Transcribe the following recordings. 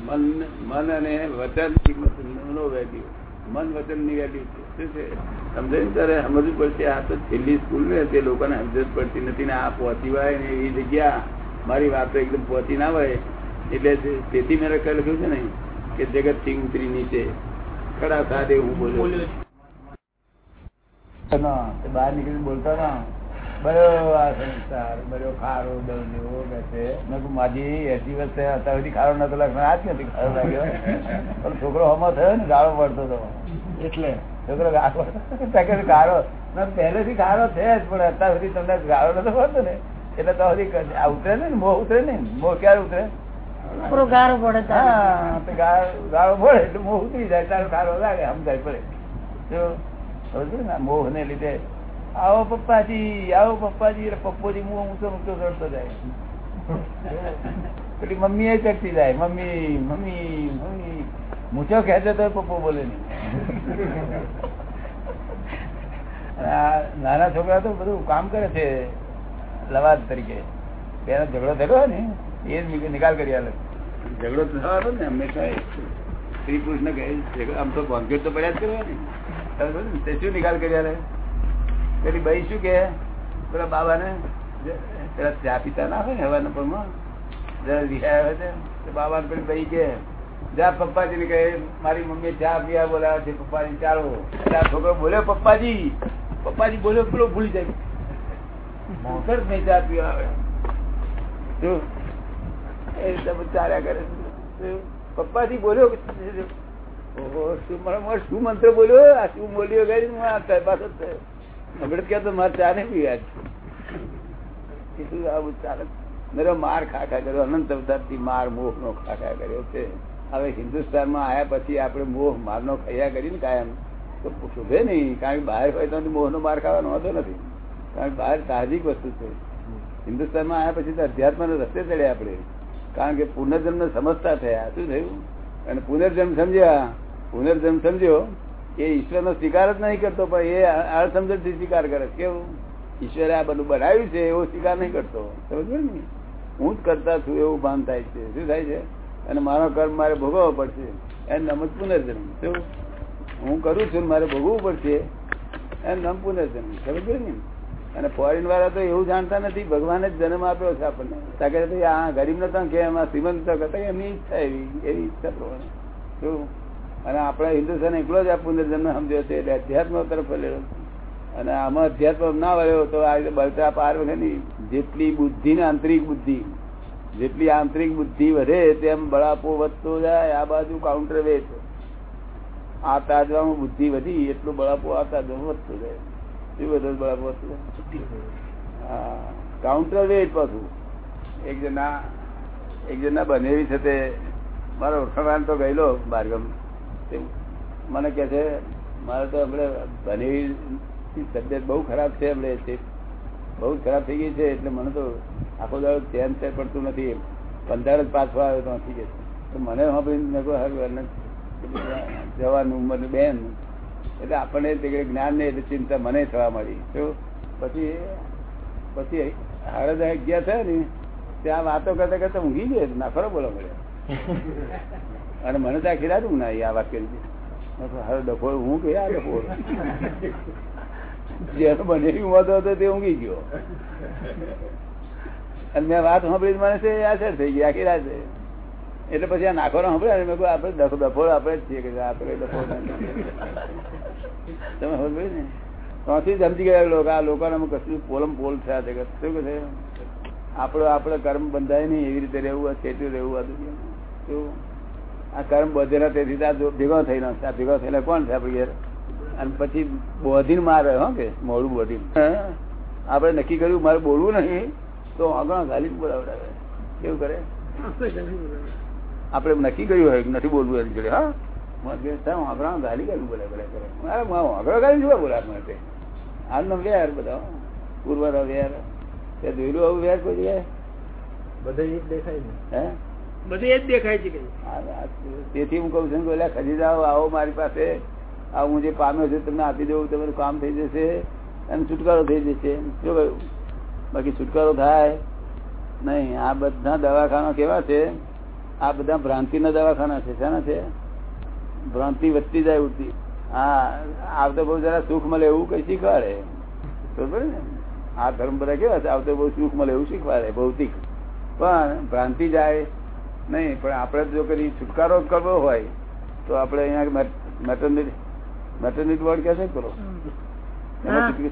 મન મન અને વચન નો વેલ્યુ મન વચનની વેલ્યુ છે. શું છે? સમજે ત્યારે સમજવું પડશે આ તો છેલ્લી સ્કૂલ ને તે લોકોને સમજ પડતી નથી ને આ પહોંચી હોય ને એવી જગ્યા મારી વાતો એકદમ પહોંચી ના હોય એટલે તેથી મેં લખ્યું છે ને કે જગતથી ઉતરી નીચે. ખડા સાથે હું બોલ્યો બહાર નીકળી બોલતા ના બરો આ સંસાર બરો ખારો દરજો કે છે. મેં માજી એસી વર્ષ થયા સુધી ખારો નતો લાગતો આજ નથી ખારો લાગ્યો. પણ છોકરો હમો થયો ને ગાળો પડતો હતો. એટલે? છોકરો ગાળો ગાળો. પહેલેથી ગાળો છે જ પણ અત્યાર સુધી તમને ગાળો નતો પડતો ને. એટલે તો હજી આ ઉતરે ને મોહ ઉતરે ને? મોહ ક્યારે ઉતરે? પૂરો ગારો પડે. હા ગાળો પડે એટલે મોહ ઉતરી જાય તારો ગાળો લાગે સમજાય પડે. મોહ ને લીધે આવો પપ્પાજી આવો પપ્પાજી પપ્પોજી મું ઊંચો ઊંચો ચડતો જાય. પેલી મમ્મી એ ચડતી જાય, મમ્મી મમ્મી મમ્મી. મૂછો ખેંચે તો પપ્પો બોલે નહીં. નાના છોકરા તો બધું કામ કરે છે, લવાદ તરીકે. પેલા ઝઘડો હોય ને, એ જ નિકાલ કરી આલે. ઝઘડો થવાનો ને, હંમેશા શ્રી પુરુષ કહે આમ તો ભોંગેટ તો પડ્યા જ કરવા ને. શું નિકાલ કરી આલે. પેલી ભાઈ શું કે પેલા બાબા ને પેલા ચા પીતા ના હોય ને હવાના પરમાં જરા રિહાય આવે છે. બાબાને બાબા પેલી ભાઈ કે જા પપ્પાજી ને કહે મારી મમ્મી ચા પીવા બોલાવે છે. પપ્પાજી ચાલો. ત્યાં છોકરો બોલ્યો પપ્પાજી પપ્પાજી બોલ્યો પેલો ભૂલી જાય. મોકર નહીં ચા પીવા આવે. શું? એ ચાલ્યા કરે. પપ્પાજી બોલ્યો ઓહો, શું? મોઢે શું મંત્ર બોલ્યો? આ શું બોલ્યો ગઈ પાછો થયો. હમણાં કે તો મારે ચા નહીં પીવા મેરો માર ખા ખા કર્યો, અનંત અવતારથી માર મોહ નો ખા ખા કર્યો છે. હવે હિન્દુસ્તાનમાં આયા પછી આપણે મોહ માર નો ખૈયા કરીને કાયમ. તો શોભે નહીં, કારણ કે બહાર હોય તો મોહ નો માર ખાવાનો વાંધો નથી. કારણ કે બહાર સાહજિક વસ્તુ છે. હિન્દુસ્તાનમાં આવ્યા પછી તો અધ્યાત્મ રસ્તે ચડ્યા આપણે. કારણ કે પુનર્જન્મ સમજતા થયા. શું થયું? અને પુનર્જન્મ સમજ્યા? પુનર્જન્મ સમજ્યો. એ ઈશ્વરનો સ્વીકાર જ નહીં કરતો, પણ એ અણસમજણથી સ્વીકાર કરે કેવું? ઈશ્વરે આ બધું બનાવ્યું છે, એવો સ્વીકાર નહીં કરતો. સમજો ને હું જ કરતા છું એવું ભાન થાય છે. શું થાય છે? અને મારો કર્મ મારે ભોગવવો પડશે. એનું નામ પુનર્જન્મ. શું? હું કરું છું મારે ભોગવવું પડશે એમ નમ પુનર્જન્મ. સમજો ને અને ફોરેન વાળા તો એવું જાણતા નથી, ભગવાને જ જન્મ આપ્યો છે આપણને. તાકે આ ગરીબ નતા કે એમાં શ્રીમંત તો એમની ઈચ્છા એવી એવી ઈચ્છા પ્રમાણે. શું? અને આપણા હિન્દુસ્તાન એકલો જ આ પુનર્જન્મ સમજ્યો છે, એટલે અધ્યાત્મ તરફ લેલો અને આમાં અધ્યાત્મ ના વળ્યો તો આ રીતે બળતા પાર વગરની જેટલી બુદ્ધિ ને આંતરિક બુદ્ધિ, જેટલી આંતરિક બુદ્ધિ વધે તેમ બળાપો વધતો જાય, આ બાજુ કાઉન્ટર વેચ આ તાજવામાં બુદ્ધિ વધી, એટલું બળાપો આ તાજવામાં વધતો જાય. એ બધો બળાપો વધતો જાય. કાઉન્ટર વે પાછું. એક જણા એક જણા બનેવી છે તે મારો ઓળખાણ તો ગયેલો બારગામ. મને કે છે, મારે તો આપણે બનેવી તબિયત બહુ ખરાબ છે આપણે બહુ ખરાબ થઈ ગઈ છે, એટલે મને તો આખો દાડો ચેન છે પડતું નથી પંદર જ પાછો આવ્યો તો નથી તો મને સાંભળીને જવાનું ઉંમર બેન. એટલે આપણને જ્ઞાન નહીં, એટલે ચિંતા મને થવા મળી તો પછી પછી હળદ ગયા થયા ને, ત્યાં વાતો કરતા કરતા ઊંઘી ગયો નાખરો બોલો મળ્યો અને મને ત્યાં ખીરાતું ના આ વાત કરી હવે હું કે આ ડફોળ જેનો બનેવી વાંધો હતો તે ઊંઘી ગયો. અને મેં વાત સાંભળી મને છે અસર થઈ ગઈ આખી રાતે એટલે પછી આ નાખો સાંભળ્યા મેં કહ્યું આપણે ડફો ડફોળ આપણે જ છીએ કે આપણે ડફોળ તમે સાંભળ્યું ને? ત્યાંથી સમજી ગયા લોકો, આ લોકોને અમે કશું પોલમ પોલ થયા છે શું કે આપણો, આપણે કર્મ બંધાય નહીં, એવી રીતે રહેવું, આ ચેતું રહેવું, આ દુનિયામાં. આ કર્મ બધેલા તેથી ભેગો થઈને આ ભેગો થઈને કોણ છે આપડે ઘેર? અને પછી બોધીને મારે હો કે મોડું બોધી આપણે નક્કી કર્યું મારે બોલવું નહીં તો આગળ ગાલી બોલાવડાવે. કેવું કરે? આપણે નક્કી કર્યું હોય નથી બોલવું એની જોડે હા? ગાલી ગાલી બોલે બોલાવે કરે. મારે આગળ ગાલી જોવા બોલાવે માટે હાલનો વેર બધા પૂર્વનો વેર. તે જોયેલું આવું વેર કોઈ જગ્યાએ? બધે દેખાય ને હે? તેથી હું કઉ છું કે ખરીદાઓ આવો મારી પાસે. આ હું જે પામ્યો છું તમને આપી દઉં, તમારું કામ થઈ જશે અને છુટકારો થઈ જશે. બાકી છુટકારો થાય નહીં. આ બધા દવાખાના કેવા છે? આ બધા ભ્રાંતિના દવાખાના છે. શાના છે? ભ્રાંતિ વધતી જાય ઉઠતી હા આવતો બહુ જરા સુખ મળે એવું કઈ શીખવાડે. બરોબર ને? આ ધર્મ બધા કેવા છે? આવતો બહુ સુખ મળે એવું શીખવાડે, ભૌતિક. પણ ભ્રાંતિ જાય નહીં પણ આપણે જો કદી છુટકારો કરવો હોય તો આપણે અહીંયા મેટર્નિટી મેટર્નિટી વોર્ડ કે છે કરો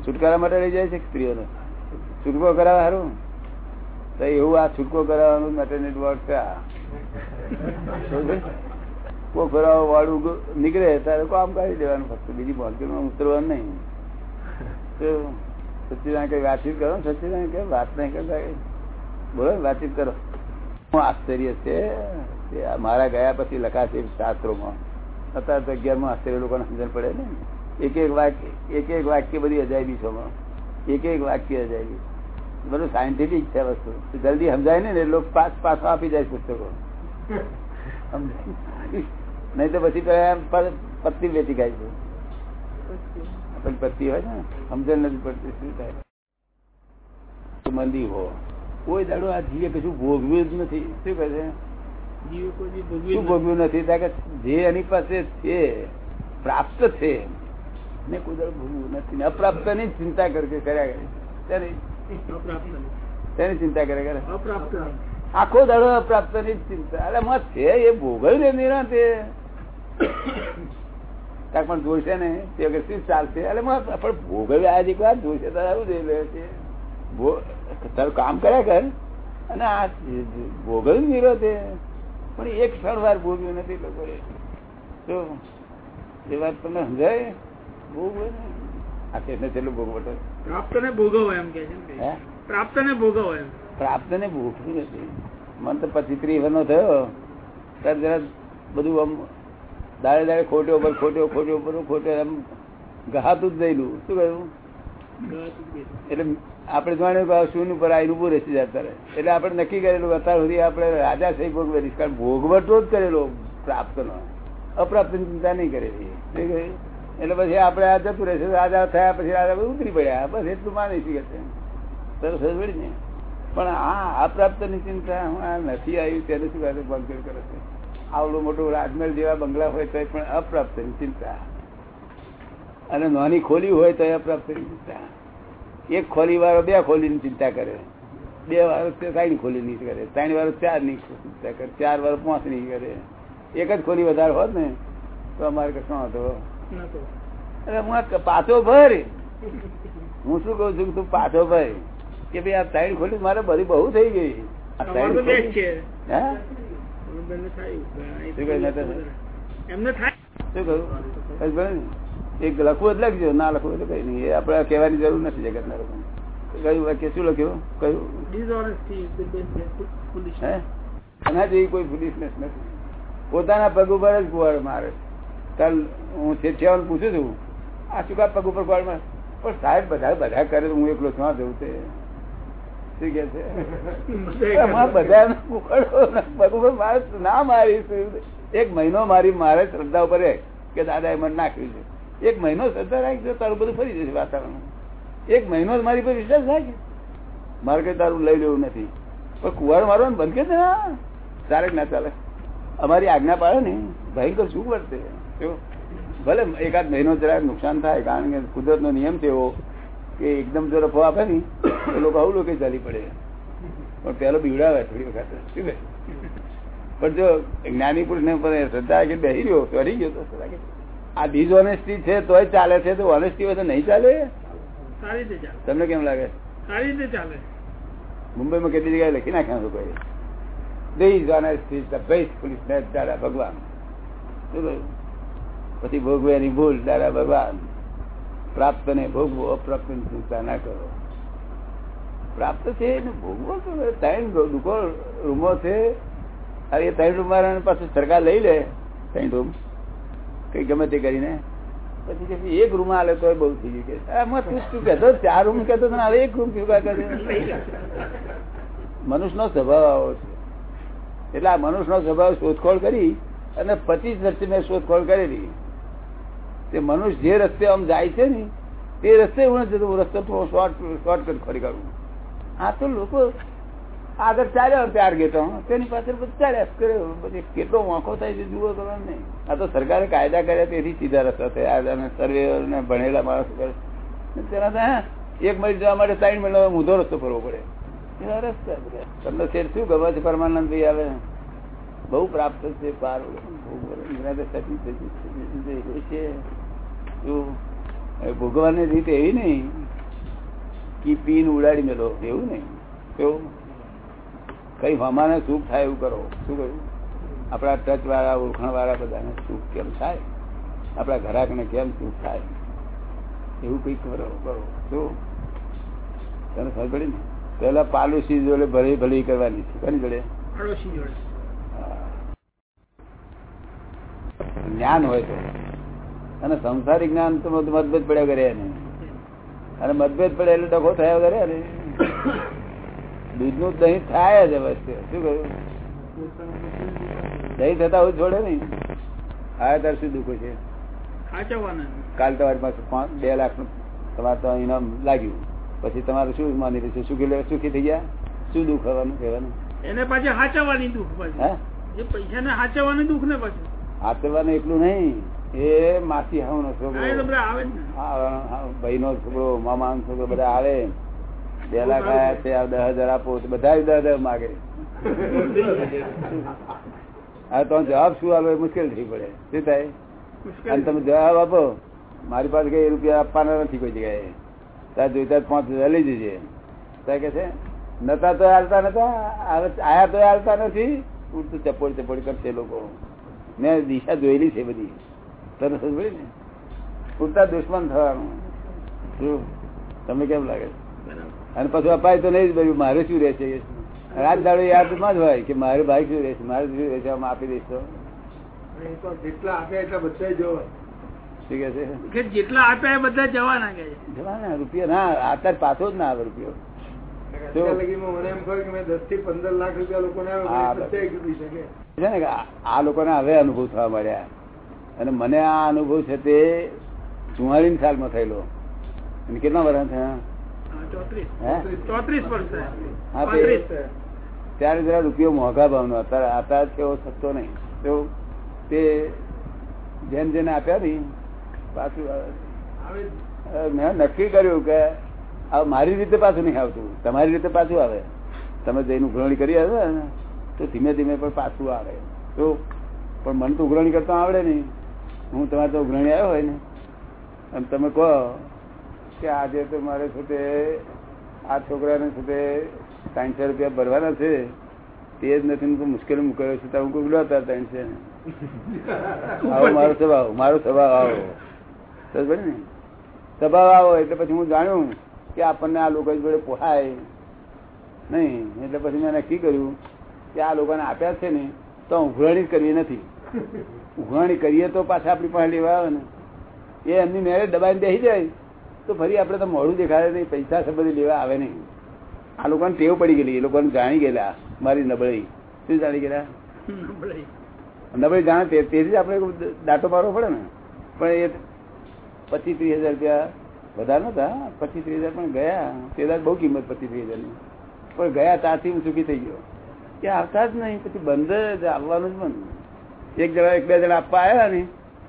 છુટકારા માટે લઈ જાય છે સ્ત્રીઓને? છુટકો કરાવે સારું તો એવું આ છુટકો કરાવવાનું મેટર્નિટી વોર્ડ છે આ. કો કરાવો વાળું નીકળે ત્યારે કામ કાઢી દેવાનું ફક્ત. બીજી બોલકીમાં ઉતરવાનું નહીં. તો સચિદાન કઈ વાતચીત કરો સચિદાન કે વાત નહીં કરતા બોલો વાતચીત કરો. આશ્ચર્ય છે મારા ગયા પછી લખાશે શાસ્ત્રોમાં. અત્યારે તો અગિયારમાં આશ્ચર્ય લોકોને સમજણ પડે ને. એક એક વાક્ય એક એક વાક્ય બધી અજાયબી છો એક એક વાક્ય અજાયબી. બધું સાયન્ટિફિક છે વસ્તુ. જલ્દી સમજાય ને એટલે લોકો પાસ પાછો આપી જાય પુસ્તકો. સમજાય? નહીં તો પછી પત્તી વેચી ગાય છે. આપણી પત્તી હોય ને સમજણ નથી પડતી શું થાય. મંદી હો. કોઈ દાડો આ જીવે કશું ભોગવ્યું જ નથી? શું કહે છે? શું ભોગવ્યું નથી? કે જે એની પાસે છે પ્રાપ્ત છે ને કોઈ દાડો ભોગવ્યું નથી. અપ્રાપ્તની ચિંતા કરે કર્યા કરે. તેની ચિંતા કરે કરે. અપ્રાપ્ત આખો દાડો અપ્રાપ્તની ચિંતા. અરે મત છે એ ભોગવ્યું ને નિરાંતે કાંઈક પણ જોઈશે ને તે વખત શું ચાલશે? એટલે મત પણ ભોગવ્યા આજે એક વાર જોઈશે તો આવું જોઈ રહ્યો છે. તારું કામ કર્યા કર. અને આ ભોગવ્યું તે પણ એક ક્ષણ વાર ભોગવ્યું નથી લોકોએ તો એ વાત તમને સમજાય? ભોગવે આ કેટલે છેલ્લું ભોગવટો પ્રાપ્ત ને ભોગવો એમ કે છે ને હે? પ્રાપ્ત ને ભોગવો એમ. પ્રાપ્ત ને ભૂખતું નથી. મન તો પચીસ ત્રીસ વર્ષનો થયો. ત્યારે જરા બધું આમ દાડે દાડે ખોટે ઉપર ખોટે ખોટે ઉપર ખોટે આમ ગહાતું જ દઈલું. શું કહ્યું? એટલે આપણે જાણ્યું શૂન્ય ઉપર આવીને ઉભું રહેશે અત્યારે એટલે આપણે નક્કી કરેલું અત્યાર સુધી આપણે રાજા સહી ભોગવેલી કારણ ભોગવટો જ કરેલો પ્રાપ્તનો અપ્રાપ્ત ચિંતા નહીં કરેલી એટલે પછી આપણે આ જતું રહેશે, રાજા થયા પછી રાજા ઉતરી પડ્યા. બસ એટલું માની શકે છે. સરસ ને પણ આ અપ્રાપ્તની ચિંતા હું આ નથી આવ્યું તેને શું કરે બંગલ કરે છે? આવડું મોટું રાજમહેલ જેવા બંગલા હોય તો પણ અપ્રાપ્તની ચિંતા. અને નાની ખોલી હોય તો એક ખોલી વાળો બે ખોલી ની ચિંતા કરે. બે વાળો ત્રણ ખોલી ની કરે. ત્રણ વાર ચારની ચિંતા કરે. ચાર વાર પાંચની કરે. એક જ ખોલી વધારે હોત ને તો અમારે કશું હતો અરે હું પાછો ભર. હું શું કઉ છું કે તું પાછો ભર. કે ભાઈ આ ત્રણ ખોલી મારે બધી બહુ થઈ ગઈ. આ ત્રણ ખોલી- છે. થાય. શું કહ્યું? એમને થાય. શું. એક લખવું જ લખજો ના લખવું એટલે કઈ નહીં. આપડે આપણે કહેવાની જરૂર નથી જગત ના લોકો કયું વાક્ય શું લખ્યું? કયું? એના જેવી કોઈ ફુલિશનેસ નથી. પોતાના પગ ઉપર જ ગુવાડ મારે. કાલ હું છેઠિયાવાને પૂછું છું આ શું કા પગ ઉપર ગુવાડ મારે? પણ સાહેબ બધા બધા કરે તો હું એકલો છું જવું તે? શું કે છે? બધા પગ ઉપર મારે ના મારી એક મહિનો મારી મારે શ્રદ્ધા ઉપર કે દાદા એ મને નાખ્યું છે. એક મહિનો શ્રદ્ધા રાખજો તારું બધું ફરી જશે વાતાવરણ એક મહિનો મારી પર વિશ્વાસ રાખે મારે કઈ તારું લઈ લેવું નથી. પણ કુવાડ મારવાનું બંધ કે ના ચાલે ના ચાલે? અમારી આજ્ઞા પાડે ને ભયંકર શું વર્તે ભલે એકાદ મહિનો જરાક નુકસાન થાય, કારણ કે કુદરત નો નિયમ છે એવો કે એકદમ જો રફો આપે ને એ લોકો આવું લોકો ચાલી પડે. પણ પેલો બીવડાવે થોડી વખત. પણ જો જ્ઞાની પુરુષ ને પણ શ્રદ્ધા કે બેસી રહ્યો ચડી ગયો તો આ ડિસઓનેસ્ટી છે તોય ચાલે છે તો ઓનેસ્ટી હોય તો નહીં ચાલે? સારી રીતે તમને કેમ લાગે? સારી રીતે ચાલે. મુંબઈમાં કેટલી જગ્યાએ લખી નાખ્યા લોકો honesty is the best foolishness, દાદા ભગવાન. પછી ભોગવે એની ભૂલ દાદા ભગવાન. પ્રાપ્ત ને ભોગવો અપ્રાપ્તની ચિંતા ના કરો. પ્રાપ્ત છે એને ભોગવો ત્રણ દુકો રૂમો છે. અરે ત્રણ રૂમ વાળાને પાછું સરકાર લઈ લે ત્રણ રૂમ. કઈ ગમે તે કરીને. પછી એક રૂમ આલે તો બહુ થઈ ગયું. કે તું કહેતો? ચાર રૂમ કહેતો એક રૂમ કેવું કરે. મનુષ્યનો સ્વભાવ આવો છે. એટલે આ મનુષ્યનો સ્વભાવ શોધખોળ કરી અને પચીસ વર્ષે મેં શોધખોળ કરેલી. તે મનુષ્ય જે રસ્તે આમ જાય છે ને, તે રસ્તે હું જતો થોડો રસ્તો શોર્ટ શોર્ટકટ ખોરી કાઢું. આ તો લોકો આગળ ચાલ્યો ત્યાર ગેટો તેની પાછળ ચાલ્યા કર્યો. પછી કેટલો વાંકો થાય છે જુઓ તમે આ તો સરકારે કાયદા કર્યા તેથી સીધા રસ્તા થયા. અને સર્વે ને ભણેલા માણસો કરે. તેના એક મિનિટ જવા માટે સાઈડ મહિના ઊંધો રસ્તો ફરવો પડે. એવા રસ્તા. તમને શેર શું ગમે છે પરમાનંદ ભાઈ આવે? બહુ પ્રાપ્ત છે પાર. ભોગવવાની રીત એવી નહીં. કે પીન ઉડાડી મેળો એવું નહીં. કેવું? કઈ હમાને સુખ થાય એવું કરો? શું કહ્યું? આપણા ટચ વાળા ઓળખાણ વાળા બધાને સુખ કેમ થાય? આપણા ઘરાકને કેમ સુખ થાય? એવું કઈ કરો કરો. શું તને ખબર પડી ને? પેલા પાડોશી જોડે ભલે ભલે કરવાની છે. કોની જોડે? જ્ઞાન હોય તો. અને સંસારી જ્ઞાન તો મતભેદ પડ્યા કરે ને અને મતભેદ પડે એટલે ડખો થયા કરે ને. દૂધનું દહીં થાય જ અવશ્ય. શું કહ્યું? દહીં થતા હું છોડે નહીં. આ તાર શું દુઃખ છે કાલ તમારી પાસે બે લાખનું તમારે તો ઇનામ લાગ્યું. પછી તમારે શું માની રહેશે સુખી સુખી થઈ ગયા? શું દુઃખ હવાનું કહેવાનું એને પાછી હાચવવાની દુઃખ હે? પાછી પૈસા ને હાચવવાની દુઃખ ને પાછું. હાચવવાનું એટલું નહીં. એ માસી હાવ નો છોકરો. હા, આવે ને. ભાઈ નો છોકરો મામા નો છોકરો બધા આવે. બે લાખ આયા છે દસ હજાર આપો બધા દસ હજાર માગે. હા તો જવાબ શું આલો એ મુશ્કેલ થઈ પડે. શું થાય? અને તમે જવાબ આપો. મારી પાસે કઈ રૂપિયા આપવાના નથી કોઈ જગ્યાએ. ત્યાં જોઈતા પાંચ હજાર લઈ જજે. ત્યાં કે છે નતા તો હાલતા નતા આયા તો હાલતા નથી. ઉડતું ચપોડ ચપોડ કરશે લોકો. મેં દિશા જોયેલી છે બધી. પડી ને? ઉડતા દુશ્મન થવાનું. શું? તમને કેમ લાગે? બરાબર. અને પછી અપાય તો નહીં જ બધું મારે શું રહેશે? રાત દાડો યાદમાં જ હોય કે મારે ભાઈ શું રહેશે? મારે શું રહેશે? આમ આપી દઈશ તો. જેટલા આપે એટલા બધા જો શું કે જેટલા આપ્યા બધા જવાના કે જવાના? રૂપિયા ના અત્યારે પાછો જ ના આવે રૂપિયો. મને એમ થયું કે મેં દસથી પંદર લાખ રૂપિયા લોકોને હા, આવ્યો બસ. પ્રત્યેક રૂપી શકે છે ને આ- આ લોકોને હવે અનુભવ થવા મળ્યા. અને મને આ અનુભવ છે તે ચુમ્માલીસ સાલમાં થયેલો. અને કેટલા વર્ષ થયા? ત્યારે જરા રૂપિયો મોંઘા ભાવનો. અત્યારે કેવો સસ્તો નહીં. તો તે જેમ જેને આપ્યા ને પાછું મેં નક્કી કર્યું કે આ મારી રીતે પાછું નહીં આવતું. તમારી રીતે પાછું આવે. તમે જઈને ઉઘરણી કરી આવે ને તો ધીમે ધીમે પણ પાછું આવે. તો પણ મને તો ઉઘરાણી કરતા આવડે નહીં. હું તમારે તો ઉઘરાણી આવ્યો હોય ને અને તમે કહો કે આજે તો મારે છે આ છોકરાને છે તે ત્રણસો રૂપિયા ભરવાના છે. તે જ નથી મુશ્કેલી મુકાયો છે તમે કોઈ હતા ત્રણસો. આવો, મારો સ્વભાવ મારો સ્વભાવ આવો. સમજ ને? સ્વભાવ આવો, એટલે પછી હું જાણ્યું કે આપણને આ લોકો જોડે પોહાય નહીં. એટલે પછી મેં નક્કી કર્યું કે આ લોકોને આપ્યા છે ને, તો ઉઘરાણી જ કરવી નથી. ઉઘરાણી કરીએ તો પાછા આપણી પાસે લેવા આવે ને. એ એમની મેરેજ દબાઈને બેસી જાય. તો ફરી આપણે તો મોડું દેખાડે નહીં પૈસા સંબંધી લેવા આવે નહીં. આ લોકોને ટેવ પડી ગયેલી એ લોકોને જાણી ગયેલા મારી નબળી. શું જાણી ગયેલા. નબળી. જાણે તે- તેથી જ આપણે દાંટો મારવો પડે ને. પણ એ પચીસ ત્રીસ હજાર રૂપિયા વધારે નતા પચીસ ત્રીસ હજાર પણ ગયા. તે દાડે બહુ કિંમત પચીસ ત્રીસ હજારની. પણ ગયા ત્યાંથી હું સુખી થઈ ગયો. કે આવતા જ નહીં પછી બંધ જ આવવાનું જ બંધ. એક જણા એક બે જણા આપવા આવ્યા ને.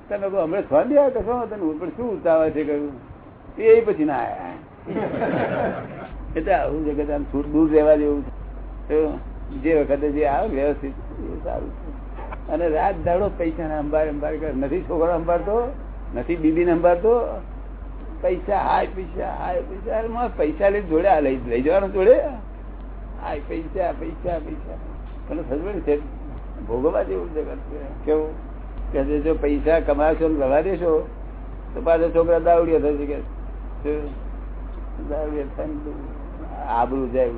તમે હમણાં થોડા દે કશો નહીં. પણ શું ઉતાવળ છે કહ્યું. એ પછી ના એટલે આવું જગત આમ છૂટ દૂર રહેવા જેવું જે વખતે જે આવે વ્યવસ્થિત સારું અને રાત દાડો પૈસા ને અંબાર અંબાર કર. નથી છોકરો અંબારતો, નથી બીબી ને અંબારતો. પૈસા, હાય પૈસા હાય પૈસા. પૈસા લઈ જોડે આ લઈ લઈ જવાનું જોડે? હાય પૈસા પૈસા પૈસા. તને સમજ છે, ભોગવવા જેવું જગત છે. કેવું? કે જે પૈસા કમાશો ને રવા દેશો, તો પાછો છોકરા દાવડીઓ થશે કે આબરૂ જાય?